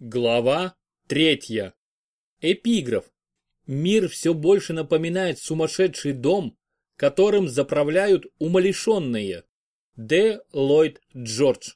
Глава третья. Эпиграф. Мир все больше напоминает сумасшедший дом, которым заправляют умалишенные. Д. Ллойд Джордж.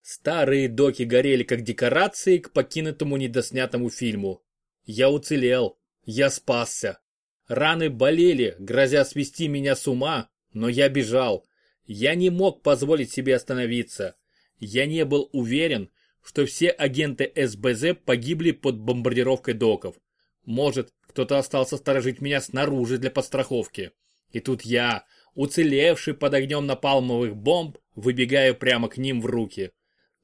Старые доки горели как декорации к покинутому недоснятому фильму. Я уцелел. Я спасся. Раны болели, грозя свести меня с ума, но я бежал. Я не мог позволить себе остановиться. Я не был уверен, что все агенты СБЗ погибли под бомбардировкой доков. Может, кто-то остался сторожить меня снаружи для подстраховки. И тут я, уцелевший под огнем напалмовых бомб, выбегаю прямо к ним в руки.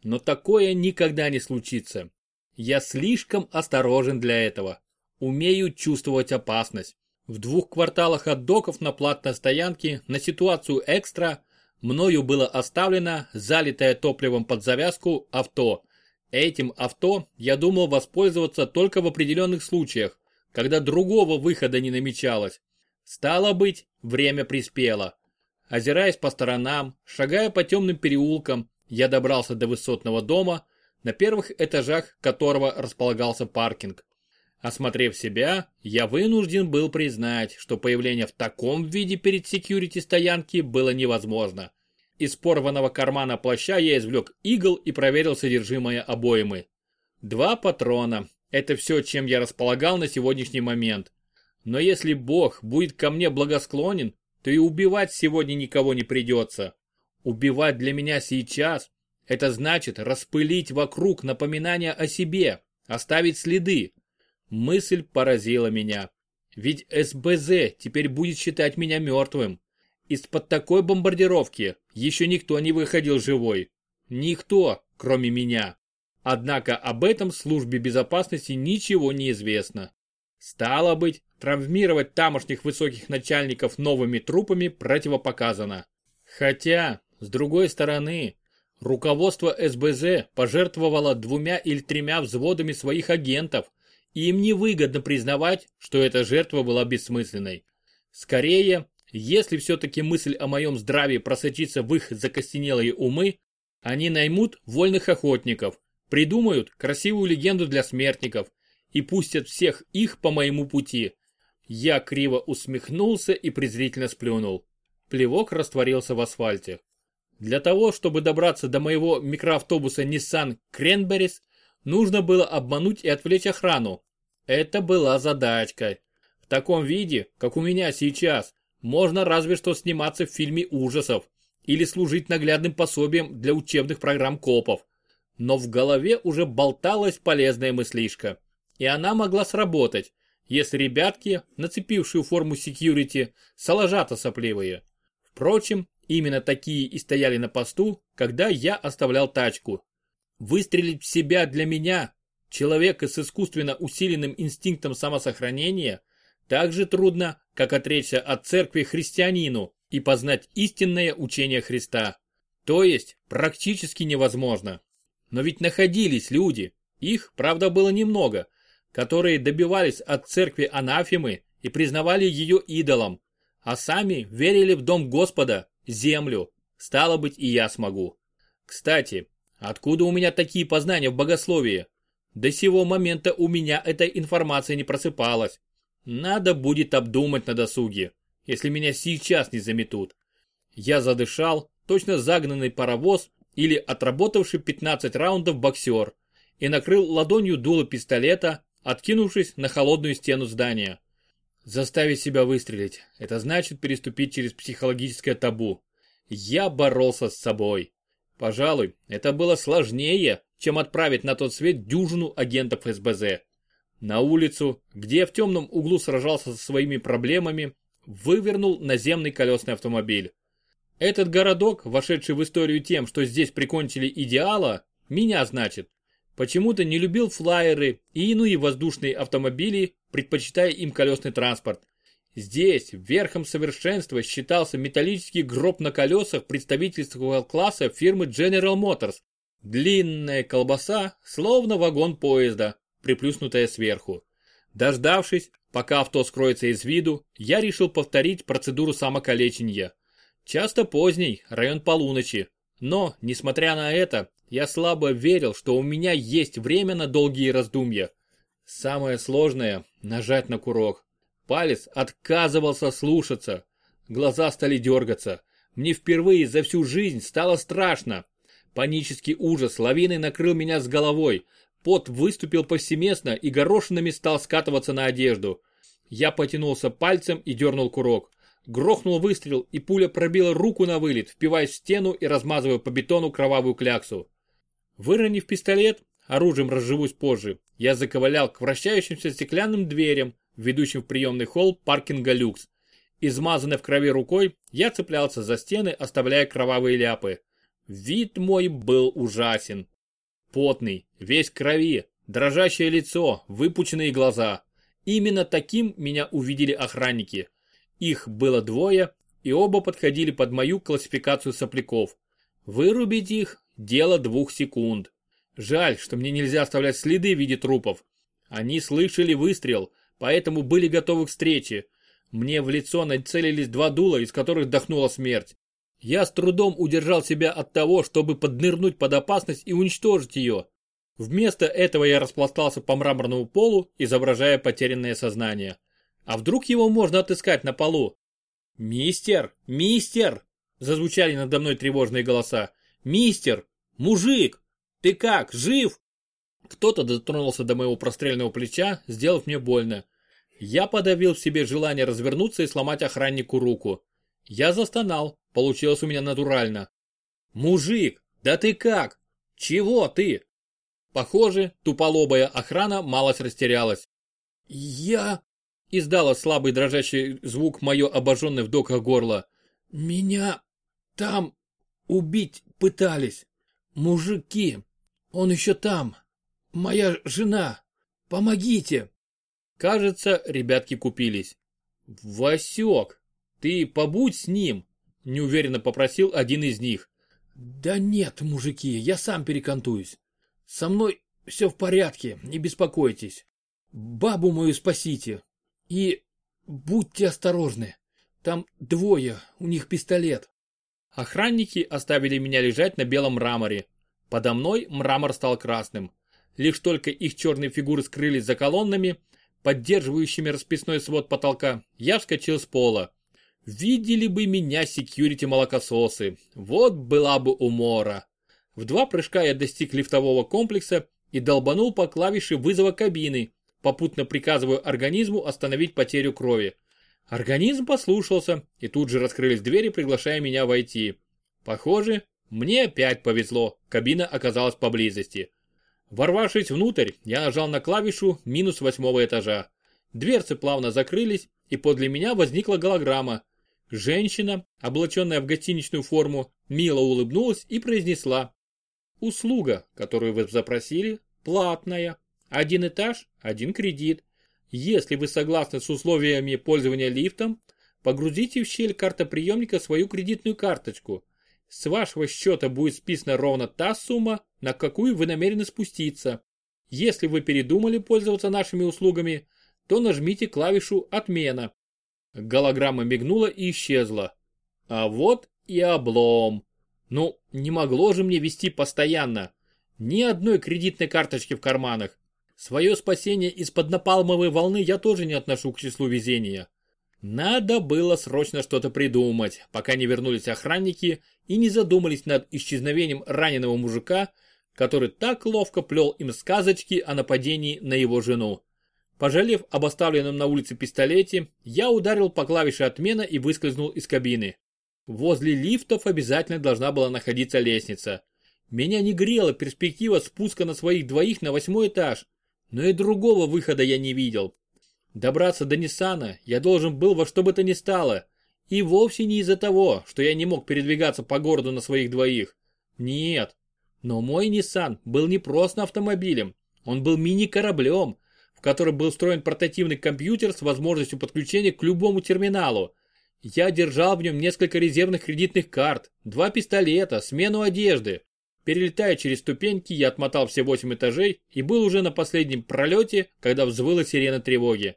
Но такое никогда не случится. Я слишком осторожен для этого. Умею чувствовать опасность. В двух кварталах от доков на платной стоянке на ситуацию экстра мною было оставлено залитое топливом под завязку авто, Этим авто я думал воспользоваться только в определенных случаях, когда другого выхода не намечалось. Стало быть, время приспело. Озираясь по сторонам, шагая по темным переулкам, я добрался до высотного дома, на первых этажах которого располагался паркинг. Осмотрев себя, я вынужден был признать, что появление в таком виде перед секьюрити стоянки было невозможно. Из порванного кармана плаща я извлек игл и проверил содержимое обоймы. Два патрона. Это все, чем я располагал на сегодняшний момент. Но если Бог будет ко мне благосклонен, то и убивать сегодня никого не придется. Убивать для меня сейчас – это значит распылить вокруг напоминания о себе, оставить следы. Мысль поразила меня. Ведь СБЗ теперь будет считать меня мертвым. Из-под такой бомбардировки еще никто не выходил живой. Никто, кроме меня. Однако об этом службе безопасности ничего не известно. Стало быть, травмировать тамошних высоких начальников новыми трупами противопоказано. Хотя, с другой стороны, руководство СБЗ пожертвовало двумя или тремя взводами своих агентов, и им невыгодно признавать, что эта жертва была бессмысленной. Скорее, если все-таки мысль о моем здравии просочится в их закостенелые умы, они наймут вольных охотников, придумают красивую легенду для смертников и пустят всех их по моему пути. Я криво усмехнулся и презрительно сплюнул. Плевок растворился в асфальте. Для того, чтобы добраться до моего микроавтобуса Nissan Cranberries, нужно было обмануть и отвлечь охрану. Это была задачка. В таком виде, как у меня сейчас, можно разве что сниматься в фильме ужасов или служить наглядным пособием для учебных программ копов. Но в голове уже болталась полезная мыслишка. И она могла сработать, если ребятки, нацепившие форму секьюрити, соложата сопливые. Впрочем, именно такие и стояли на посту, когда я оставлял тачку. Выстрелить в себя для меня, человека с искусственно усиленным инстинктом самосохранения, так же трудно, как отречься от церкви христианину и познать истинное учение Христа. То есть практически невозможно. Но ведь находились люди, их, правда, было немного, которые добивались от церкви анафемы и признавали ее идолом, а сами верили в дом Господа, землю. Стало быть, и я смогу. Кстати, откуда у меня такие познания в богословии? До сего момента у меня эта информация не просыпалась. Надо будет обдумать на досуге, если меня сейчас не заметут. Я задышал, точно загнанный паровоз или отработавший 15 раундов боксер, и накрыл ладонью дуло пистолета, откинувшись на холодную стену здания. Заставить себя выстрелить – это значит переступить через психологическое табу. Я боролся с собой. Пожалуй, это было сложнее, чем отправить на тот свет дюжину агентов СБЗ. На улицу, где в темном углу сражался со своими проблемами, вывернул наземный колесный автомобиль. Этот городок, вошедший в историю тем, что здесь прикончили идеала, меня значит, почему-то не любил флайеры и иные воздушные автомобили, предпочитая им колесный транспорт. Здесь верхом совершенства считался металлический гроб на колесах представительского класса фирмы General Motors. Длинная колбаса, словно вагон поезда, приплюснутая сверху. Дождавшись, пока авто скроется из виду, я решил повторить процедуру самокалечения. Часто поздний, район полуночи. Но, несмотря на это, я слабо верил, что у меня есть время на долгие раздумья. Самое сложное – нажать на курок. Палец отказывался слушаться. Глаза стали дергаться. Мне впервые за всю жизнь стало страшно. Панический ужас лавиной накрыл меня с головой. Пот выступил повсеместно и горошинами стал скатываться на одежду. Я потянулся пальцем и дернул курок. Грохнул выстрел, и пуля пробила руку на вылет, впиваясь в стену и размазывая по бетону кровавую кляксу. Выронив пистолет, оружием разживусь позже, я заковылял к вращающимся стеклянным дверям, ведущим в приемный холл паркинга люкс. Измазанной в крови рукой, я цеплялся за стены, оставляя кровавые ляпы. Вид мой был ужасен. Потный, весь крови, дрожащее лицо, выпученные глаза. Именно таким меня увидели охранники. Их было двое, и оба подходили под мою классификацию сопляков. Вырубить их – дело двух секунд. Жаль, что мне нельзя оставлять следы в виде трупов. Они слышали выстрел, поэтому были готовы к встрече. Мне в лицо нацелились два дула, из которых дохнула смерть. Я с трудом удержал себя от того, чтобы поднырнуть под опасность и уничтожить ее. Вместо этого я распластался по мраморному полу, изображая потерянное сознание. А вдруг его можно отыскать на полу? «Мистер! Мистер!» Зазвучали надо мной тревожные голоса. «Мистер! Мужик! Ты как, жив?» Кто-то дотронулся до моего простреленного плеча, сделав мне больно. Я подавил в себе желание развернуться и сломать охраннику руку. Я застонал, получилось у меня натурально. «Мужик, да ты как? Чего ты?» Похоже, туполобая охрана малость растерялась. «Я...» — издала слабый дрожащий звук мое обожженное в доках горло. «Меня там убить пытались. Мужики, он еще там. Моя жена. Помогите!» Кажется, ребятки купились. «Васек, ты побудь с ним!» – неуверенно попросил один из них. «Да нет, мужики, я сам перекантуюсь. Со мной все в порядке, не беспокойтесь. Бабу мою спасите. И будьте осторожны. Там двое, у них пистолет». Охранники оставили меня лежать на белом мраморе. Подо мной мрамор стал красным. Лишь только их черные фигуры скрылись за колоннами, поддерживающими расписной свод потолка, я вскочил с пола. Видели бы меня секьюрити-молокососы, вот была бы умора. В два прыжка я достиг лифтового комплекса и долбанул по клавише вызова кабины, попутно приказывая организму остановить потерю крови. Организм послушался, и тут же раскрылись двери, приглашая меня войти. Похоже, мне опять повезло, кабина оказалась поблизости. Ворвавшись внутрь, я нажал на клавишу минус восьмого этажа. Дверцы плавно закрылись, и подле меня возникла голограмма. Женщина, облаченная в гостиничную форму, мило улыбнулась и произнесла. Услуга, которую вы запросили, платная. Один этаж, один кредит. Если вы согласны с условиями пользования лифтом, погрузите в щель картоприемника свою кредитную карточку. С вашего счета будет списана ровно та сумма, на какую вы намерены спуститься. Если вы передумали пользоваться нашими услугами, то нажмите клавишу «Отмена». Голограмма мигнула и исчезла. А вот и облом. Ну, не могло же мне вести постоянно. Ни одной кредитной карточки в карманах. Свое спасение из-под напалмовой волны я тоже не отношу к числу везения. Надо было срочно что-то придумать, пока не вернулись охранники и не задумались над исчезновением раненого мужика, который так ловко плел им сказочки о нападении на его жену. Пожалев об оставленном на улице пистолете, я ударил по клавише отмена и выскользнул из кабины. Возле лифтов обязательно должна была находиться лестница. Меня не грела перспектива спуска на своих двоих на восьмой этаж, но и другого выхода я не видел. Добраться до Ниссана я должен был во что бы то ни стало, и вовсе не из-за того, что я не мог передвигаться по городу на своих двоих. Нет, но мой Nissan был не просто автомобилем, он был мини-кораблем, в котором был встроен портативный компьютер с возможностью подключения к любому терминалу. Я держал в нем несколько резервных кредитных карт, два пистолета, смену одежды. Перелетая через ступеньки, я отмотал все восемь этажей и был уже на последнем пролете, когда взвыла сирена тревоги.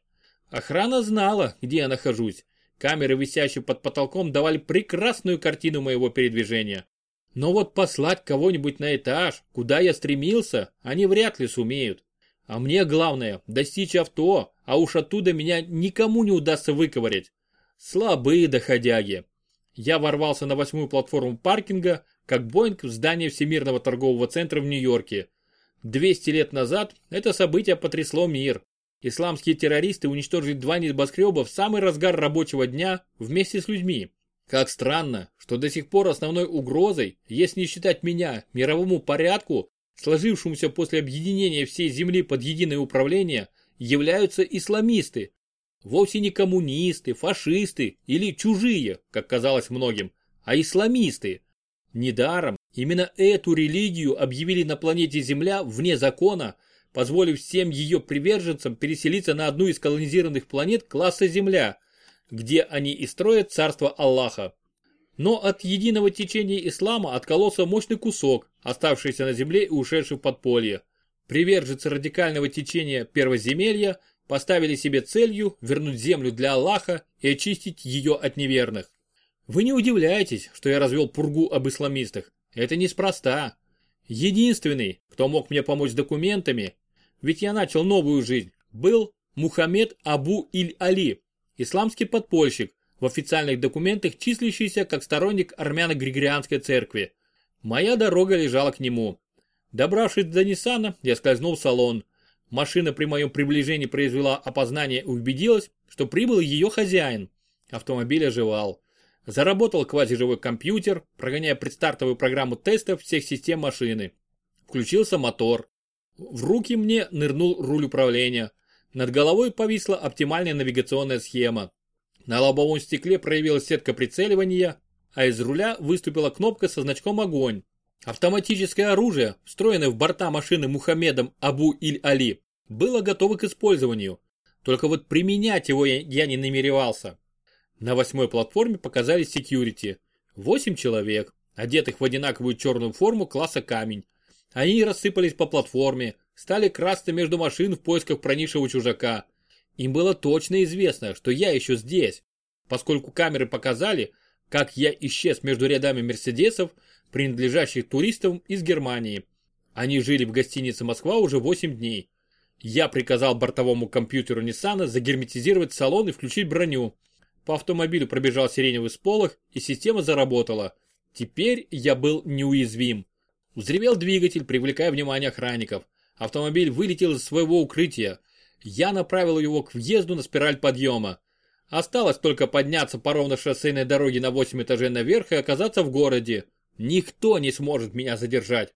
Охрана знала, где я нахожусь. Камеры, висящие под потолком, давали прекрасную картину моего передвижения. Но вот послать кого-нибудь на этаж, куда я стремился, они вряд ли сумеют. А мне главное достичь авто, а уж оттуда меня никому не удастся выковырять. Слабые доходяги. Я ворвался на восьмую платформу паркинга, как Боинг в здание Всемирного торгового центра в Нью-Йорке. 200 лет назад это событие потрясло мир. Исламские террористы уничтожили два небоскреба в самый разгар рабочего дня вместе с людьми. Как странно, что до сих пор основной угрозой, если не считать меня, мировому порядку, сложившемуся после объединения всей земли под единое управление, являются исламисты. Вовсе не коммунисты, фашисты или чужие, как казалось многим, а исламисты. Недаром именно эту религию объявили на планете Земля вне закона, позволив всем ее приверженцам переселиться на одну из колонизированных планет класса Земля, где они и строят царство Аллаха. Но от единого течения ислама откололся мощный кусок, оставшийся на земле и ушедший в подполье. Приверженцы радикального течения первоземелья поставили себе целью вернуть землю для Аллаха и очистить ее от неверных. Вы не удивляйтесь, что я развел пургу об исламистах. Это неспроста. Единственный, кто мог мне помочь с документами, ведь я начал новую жизнь, был Мухаммед Абу Иль-Али, исламский подпольщик, в официальных документах числящийся как сторонник армяно-григорианской церкви. Моя дорога лежала к нему. Добравшись до Ниссана, я скользнул в салон. Машина при моем приближении произвела опознание и убедилась, что прибыл ее хозяин. Автомобиль оживал. Заработал квазиживой компьютер, прогоняя предстартовую программу тестов всех систем машины. Включился мотор. В руки мне нырнул руль управления. Над головой повисла оптимальная навигационная схема. На лобовом стекле проявилась сетка прицеливания, а из руля выступила кнопка со значком «Огонь». Автоматическое оружие, встроенное в борта машины Мухаммедом Абу Иль-Али, было готово к использованию. Только вот применять его я, не намеревался. На восьмой платформе показались секьюрити. Восемь человек, одетых в одинаковую черную форму класса камень. Они рассыпались по платформе, стали красться между машин в поисках проникшего чужака. Им было точно известно, что я еще здесь, поскольку камеры показали, как я исчез между рядами мерседесов, принадлежащих туристам из Германии. Они жили в гостинице «Москва» уже 8 дней. Я приказал бортовому компьютеру Ниссана загерметизировать салон и включить броню, по автомобилю пробежал сиреневый сполох, и система заработала. Теперь я был неуязвим. Взревел двигатель, привлекая внимание охранников. Автомобиль вылетел из своего укрытия. Я направил его к въезду на спираль подъема. Осталось только подняться по ровно шоссейной дороге на 8 этажей наверх и оказаться в городе. Никто не сможет меня задержать.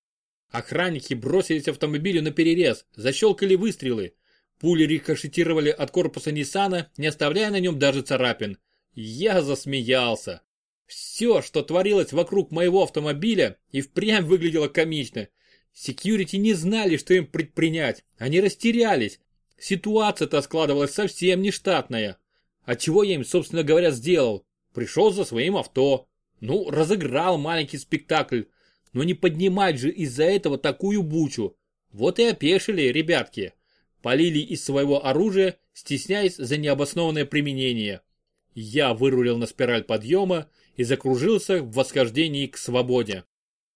Охранники бросились автомобилю на перерез, защелкали выстрелы. Пули рикошетировали от корпуса Ниссана, не оставляя на нем даже царапин. Я засмеялся. Все, что творилось вокруг моего автомобиля, и впрямь выглядело комично. Секьюрити не знали, что им предпринять. Они растерялись. Ситуация-то складывалась совсем нештатная. А чего я им, собственно говоря, сделал? Пришел за своим авто. Ну, разыграл маленький спектакль. Но не поднимать же из-за этого такую бучу. Вот и опешили, ребятки полили из своего оружия, стесняясь за необоснованное применение. Я вырулил на спираль подъема и закружился в восхождении к свободе.